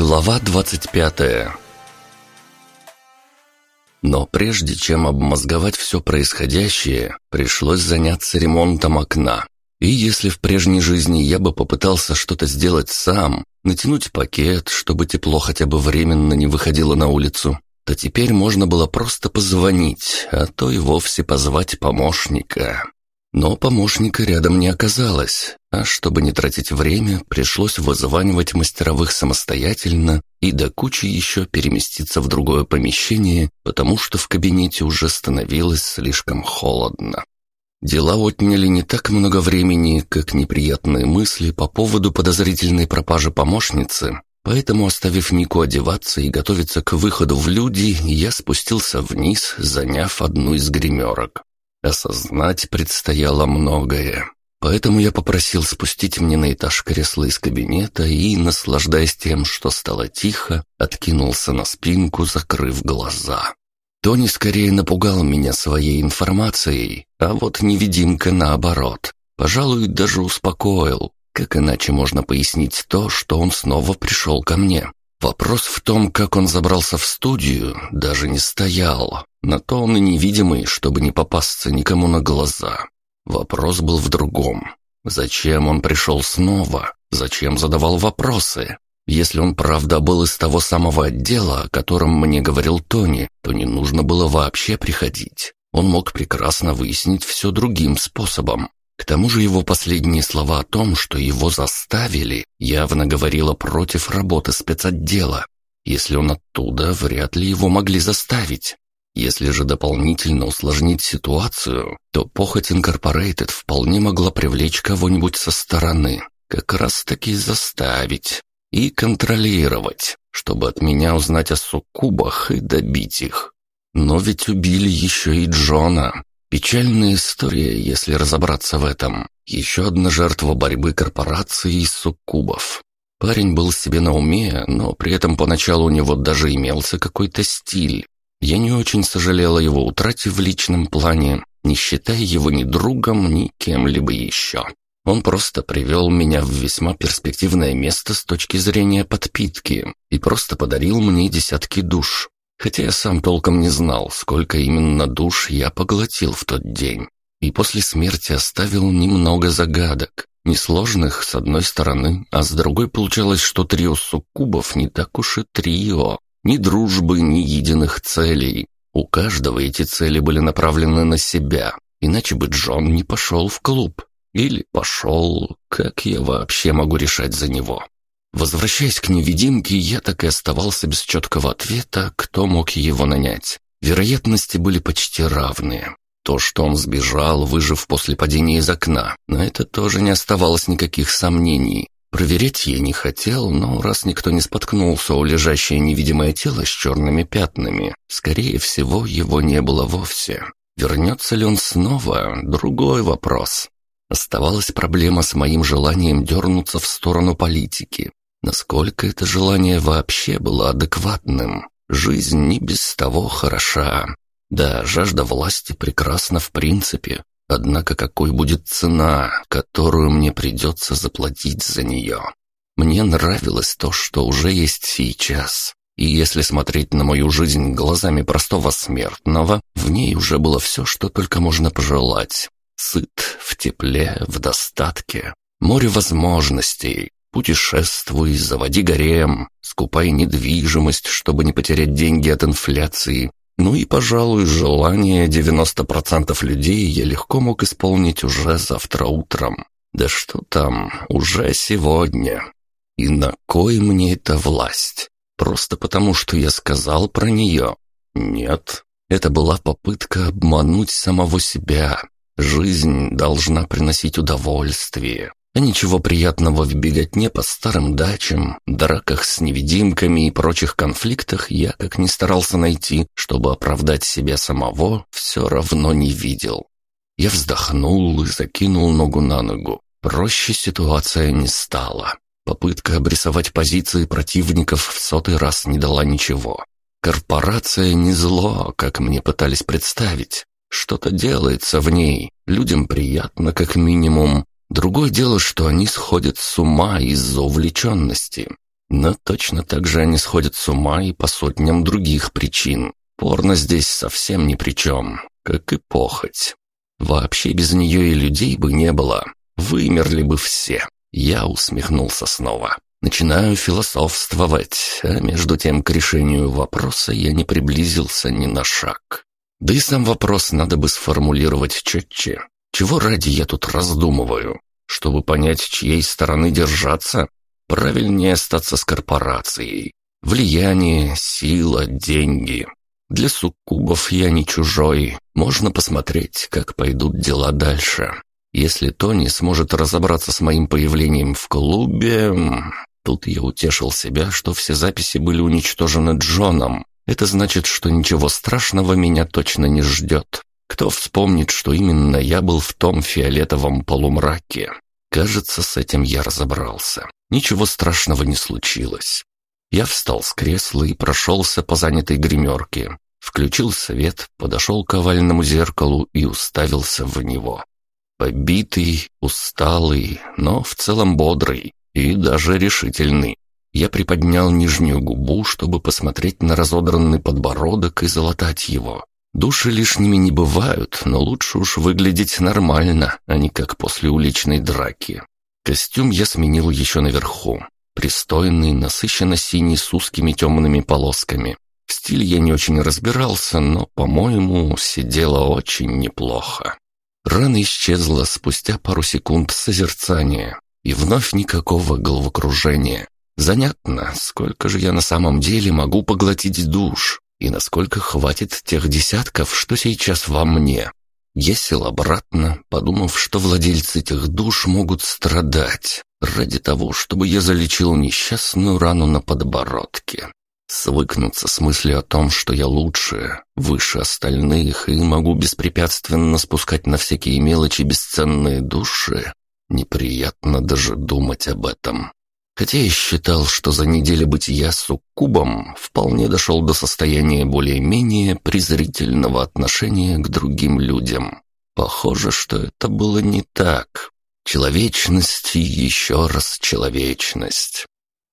Глава 25 Но прежде чем обмозговать все происходящее, пришлось заняться ремонтом окна. И если в прежней жизни я бы попытался что-то сделать сам, натянуть пакет, чтобы тепло хотя бы временно не выходило на улицу, то теперь можно было просто позвонить, а то и вовсе позвать помощника. Но помощника рядом не оказалось, а чтобы не тратить время, пришлось вызванивать мастеровых самостоятельно и до кучи еще переместиться в другое помещение, потому что в кабинете уже становилось слишком холодно. Дела отняли не так много времени, как неприятные мысли по поводу подозрительной пропажи помощницы, поэтому, оставив Нику одеваться и готовиться к выходу в люди, я спустился вниз, заняв одну из гримерок. Осознать предстояло многое. Поэтому я попросил спустить мне на этаж кресло из кабинета и, наслаждаясь тем, что стало тихо, откинулся на спинку, закрыв глаза. Тони скорее напугал меня своей информацией, а вот невидимка наоборот. Пожалуй, даже успокоил. Как иначе можно пояснить то, что он снова пришел ко мне? Вопрос в том, как он забрался в студию, даже не стоял. На то он и невидимый, чтобы не попасться никому на глаза. Вопрос был в другом. Зачем он пришел снова? Зачем задавал вопросы? Если он правда был из того самого отдела, о котором мне говорил Тони, то не нужно было вообще приходить. Он мог прекрасно выяснить все другим способом. К тому же его последние слова о том, что его заставили, явно говорило против работы спецотдела. Если он оттуда, вряд ли его могли заставить. Если же дополнительно усложнить ситуацию, то похоть Инкорпорейтед вполне могла привлечь кого-нибудь со стороны, как раз-таки заставить и контролировать, чтобы от меня узнать о суккубах и добить их. Но ведь убили еще и Джона, Печальная история, если разобраться в этом. Еще одна жертва борьбы корпорации и суккубов. Парень был себе на уме, но при этом поначалу у него даже имелся какой-то стиль. Я не очень сожалела его утрате в личном плане, не считая его ни другом, ни кем-либо еще. Он просто привел меня в весьма перспективное место с точки зрения подпитки и просто подарил мне десятки душ хотя я сам толком не знал, сколько именно душ я поглотил в тот день. И после смерти оставил немного загадок, несложных с одной стороны, а с другой получалось, что трио суккубов не так уж и трио. Ни дружбы, ни единых целей. У каждого эти цели были направлены на себя, иначе бы Джон не пошел в клуб. Или пошел, как я вообще могу решать за него? Возвращаясь к невидимке, я так и оставался без четкого ответа, кто мог его нанять. Вероятности были почти равные. То, что он сбежал, выжив после падения из окна, на это тоже не оставалось никаких сомнений. Проверять я не хотел, но раз никто не споткнулся у лежащее невидимое тело с черными пятнами, скорее всего, его не было вовсе. Вернется ли он снова – другой вопрос. Оставалась проблема с моим желанием дернуться в сторону политики. Насколько это желание вообще было адекватным? Жизнь не без того хороша. Да, жажда власти прекрасна в принципе. Однако какой будет цена, которую мне придется заплатить за нее? Мне нравилось то, что уже есть сейчас. И если смотреть на мою жизнь глазами простого смертного, в ней уже было все, что только можно пожелать. Сыт, в тепле, в достатке. Море возможностей, Путешествуй, заводи гарем, скупай недвижимость, чтобы не потерять деньги от инфляции. Ну и, пожалуй, желание 90% людей я легко мог исполнить уже завтра утром. Да что там, уже сегодня. И на кой мне эта власть? Просто потому, что я сказал про нее? Нет, это была попытка обмануть самого себя. Жизнь должна приносить удовольствие. А ничего приятного в беготне по старым дачам, драках с невидимками и прочих конфликтах я, как ни старался найти, чтобы оправдать себя самого, все равно не видел. Я вздохнул и закинул ногу на ногу. Проще ситуация не стала. Попытка обрисовать позиции противников в сотый раз не дала ничего. Корпорация не зло, как мне пытались представить. Что-то делается в ней, людям приятно как минимум, Другое дело, что они сходят с ума из-за увлеченности. Но точно так же они сходят с ума и по сотням других причин. Порно здесь совсем ни при чем, как и похоть. Вообще без нее и людей бы не было. Вымерли бы все. Я усмехнулся снова. Начинаю философствовать, а между тем к решению вопроса я не приблизился ни на шаг. Да и сам вопрос надо бы сформулировать четче. Чего ради я тут раздумываю? Чтобы понять, чьей стороны держаться? Правильнее остаться с корпорацией. Влияние, сила, деньги. Для суккубов я не чужой. Можно посмотреть, как пойдут дела дальше. Если Тони сможет разобраться с моим появлением в клубе... Тут я утешил себя, что все записи были уничтожены Джоном. Это значит, что ничего страшного меня точно не ждет. Кто вспомнит, что именно я был в том фиолетовом полумраке? Кажется, с этим я разобрался. Ничего страшного не случилось. Я встал с кресла и прошелся по занятой гримерке. Включил свет, подошел к овальному зеркалу и уставился в него. Побитый, усталый, но в целом бодрый и даже решительный. Я приподнял нижнюю губу, чтобы посмотреть на разодранный подбородок и залатать его. Души лишними не бывают, но лучше уж выглядеть нормально, а не как после уличной драки. Костюм я сменил еще наверху. Пристойный, насыщенно синий с узкими темными полосками. В стиле я не очень разбирался, но, по-моему, сидело очень неплохо. Рана исчезла спустя пару секунд созерцания, и вновь никакого головокружения. Занятно, сколько же я на самом деле могу поглотить душ, и насколько хватит тех десятков, что сейчас во мне. Я сел обратно, подумав, что владельцы этих душ могут страдать ради того, чтобы я залечил несчастную рану на подбородке. Свыкнуться с мыслью о том, что я лучше, выше остальных и могу беспрепятственно спускать на всякие мелочи бесценные души, неприятно даже думать об этом. Хотя я считал, что за неделю бытия суккубом вполне дошел до состояния более-менее презрительного отношения к другим людям. Похоже, что это было не так. Человечность и еще раз человечность.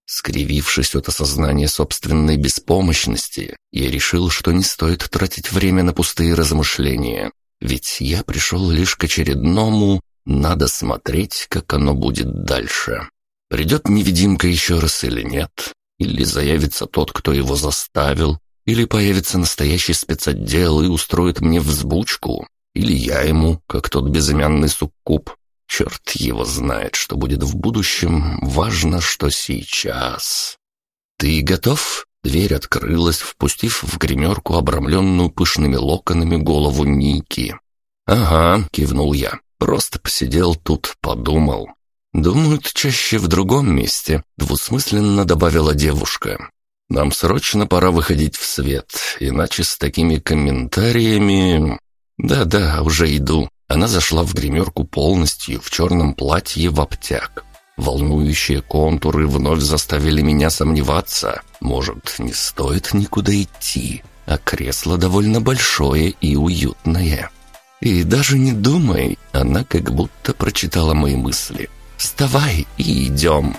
Скривившись от осознания собственной беспомощности, я решил, что не стоит тратить время на пустые размышления, ведь я пришел лишь к очередному «надо смотреть, как оно будет дальше». Придет невидимка еще раз или нет, или заявится тот, кто его заставил, или появится настоящий спецотдел и устроит мне взбучку, или я ему, как тот безымянный суккуб, Черт его знает, что будет в будущем, важно, что сейчас. «Ты готов?» Дверь открылась, впустив в гримерку обрамленную пышными локонами голову Ники. «Ага», — кивнул я, — «просто посидел тут, подумал». «Думают чаще в другом месте», — двусмысленно добавила девушка. «Нам срочно пора выходить в свет, иначе с такими комментариями...» «Да-да, уже иду», она зашла в гримерку полностью в черном платье в обтяг. Волнующие контуры вновь заставили меня сомневаться. Может, не стоит никуда идти, а кресло довольно большое и уютное. И даже не думай, она как будто прочитала мои мысли. «Вставай и идем!»